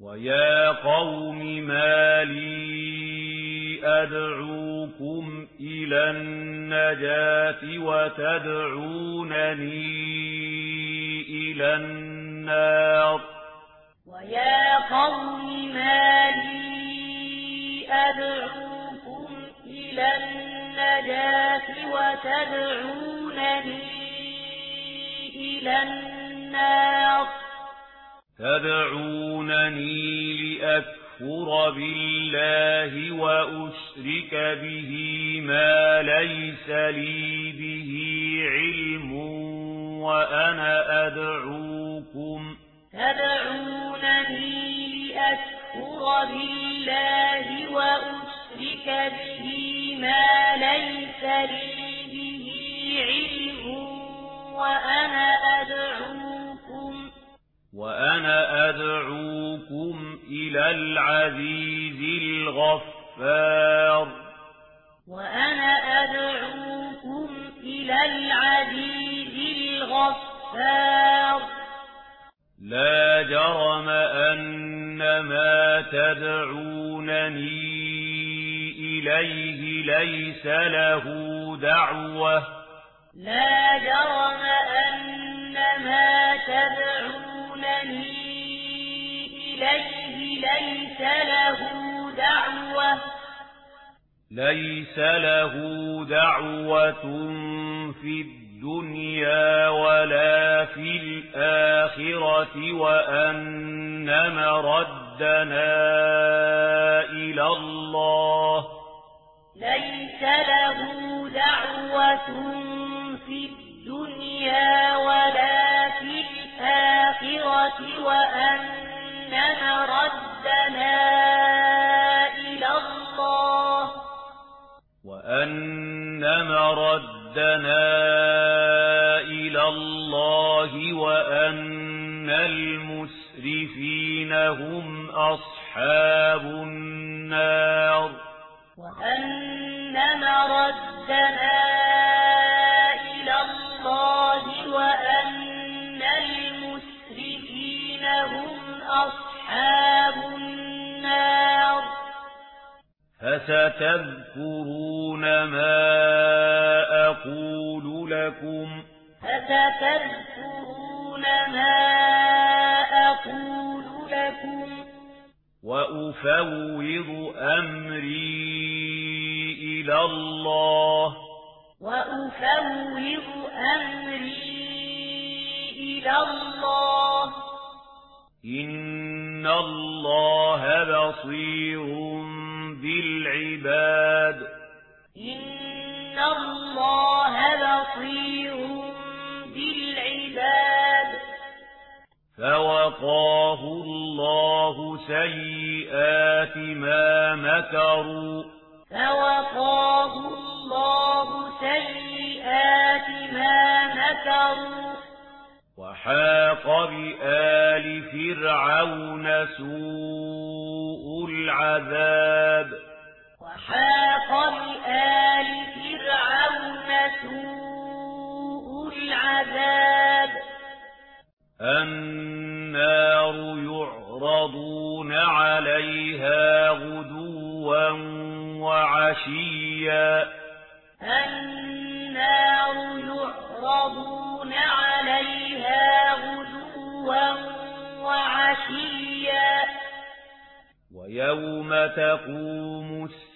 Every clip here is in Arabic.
وَيَا قَوْمِ مَا لِي أَدْعُوكُمْ إِلَى النَّجَاةِ وَتَدْعُونَنِي إِلَى النَّارِ وَيَا قَوْمِ مَا لِي أَدْعُوكُمْ إِلَى النَّجَاةِ وَتَدْعُونَنِي إِلَى النَّارِ تدعونني لأكفر بالله وأشرك به ما ليس لي به علم وأنا أدعوكم. تدعونني لأكفر بالله وأشرك به ما ليس لي يدعوكم إلى العزيز الغفار. وأنا أدعوكم إلى العزيز الغفار. لا جرم أن ما تدعونني إليه ليس له دعوة. لا جرم أن ما تدعونني إليه ليس له دعوة. ليس له دعوة في الدنيا ولا في الآخرة وأن مردنا إلى الله. ليس له دعوة في الدنيا ولا في الآخرة وأن جهنم ردنا إلى الله وأن مردنا إلى الله وأن المسرفين هم أصحاب النار وأن مردنا أفتذكرون ما أقول لكم أفتذكرون ما أقول لكم وأفوض أمري إلى الله وأفوض أمري إلى الله إن الله بصير العباد. إن الله بصير بالعباد. فوقاه الله سيئات ما مكروا. فوقاه الله سيئات ما مكروا. وحاق بآل فرعون سوء العذاب. وحاق بآل فرعون سوء العذاب النار يعرضون عليها غدوا وعشيا النار يعرضون عليها غدوا وعشيا ويوم تقوم الساعة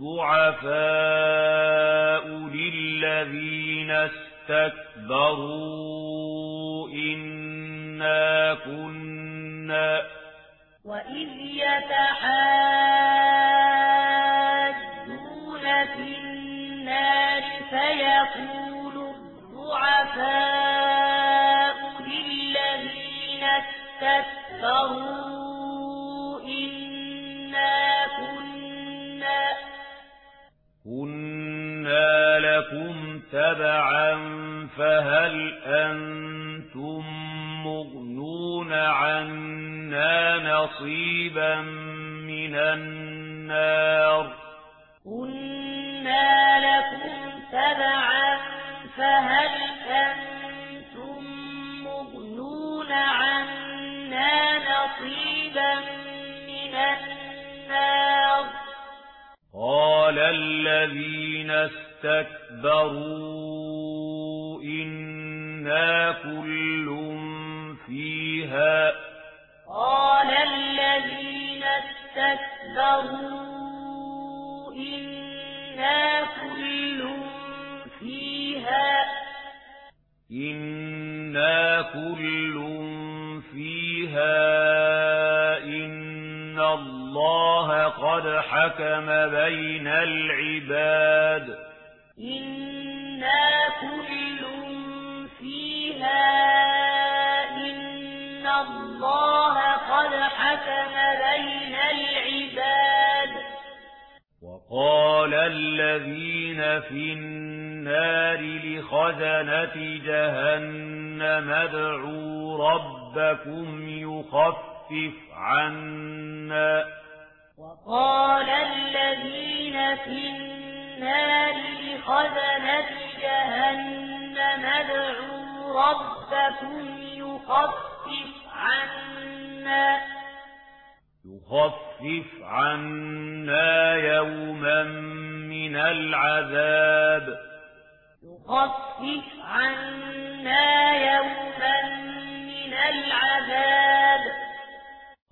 ضعفاء للذين استكبروا إنا كنا وإذ يتحاجون في النار فيقول لكم تبعا فهل أنتم مغنون عنا نصيبا من النار قلنا لكم تبعا فهل أنتم مغنون عنا نصيبا من النار قال الذين استكبروا لِيَتَدَبَّرُوا إِنَّا كُلٌّ فِيهَا قَالَ الَّذِينَ اسْتَكْبَرُوا إِنَّا كُلٌّ فِيهَا إِنَّا كُلٌّ فِيهَا إِنَّ اللَّهَ قَدْ حَكَمَ بَيْنَ الْعِبَادِ كل فيها إن الله قد حكم بين العباد وقال الذين في النار لخزنة جهنم ادعوا ربكم يخفف عنا وقال الذين في النار لخزنة جهنم ادعوا ربكم يخفف عنا يخفف عنا يوما من العذاب. يخفف عنا يوما من العذاب.